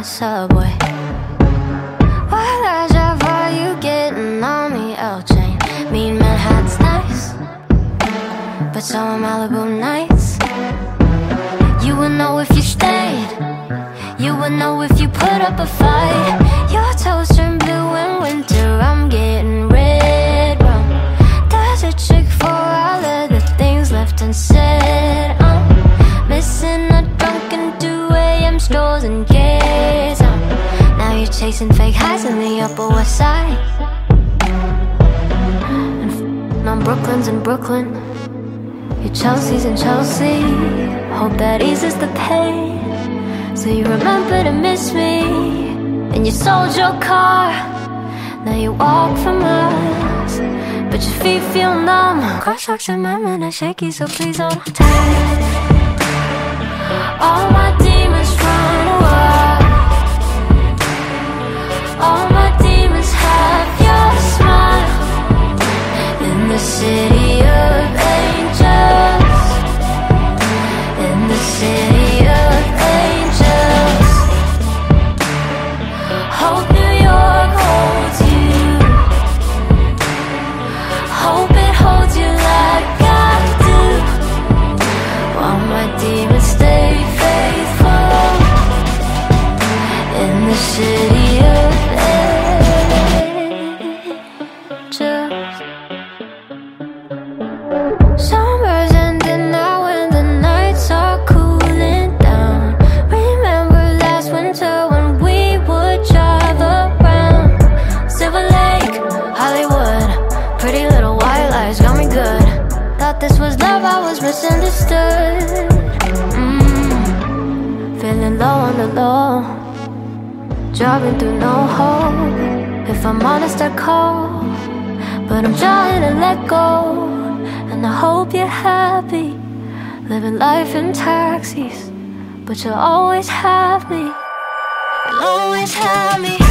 the subway. What leisure are you getting on the L train? Mean Manhattan's nice, but so are Malibu nights. You would know if you stayed. You would know if you put up a fight. Your toes turn blue in winter. I'm chasing fake highs in the Upper West Side. And on Brooklyn's in Brooklyn. Your Chelsea's in Chelsea. Hope that eases the pain. So you remember to miss me. And you sold your car. Now you walk for miles. But your feet feel numb. Crosswalks and my men are shaky, so please hold tight. Hope Thought this was love, I was misunderstood. Mm, feeling low on the low, driving through no hope. If I'm honest, I call, but I'm trying to let go. And I hope you're happy living life in taxis. But you'll always have me. You'll always have me.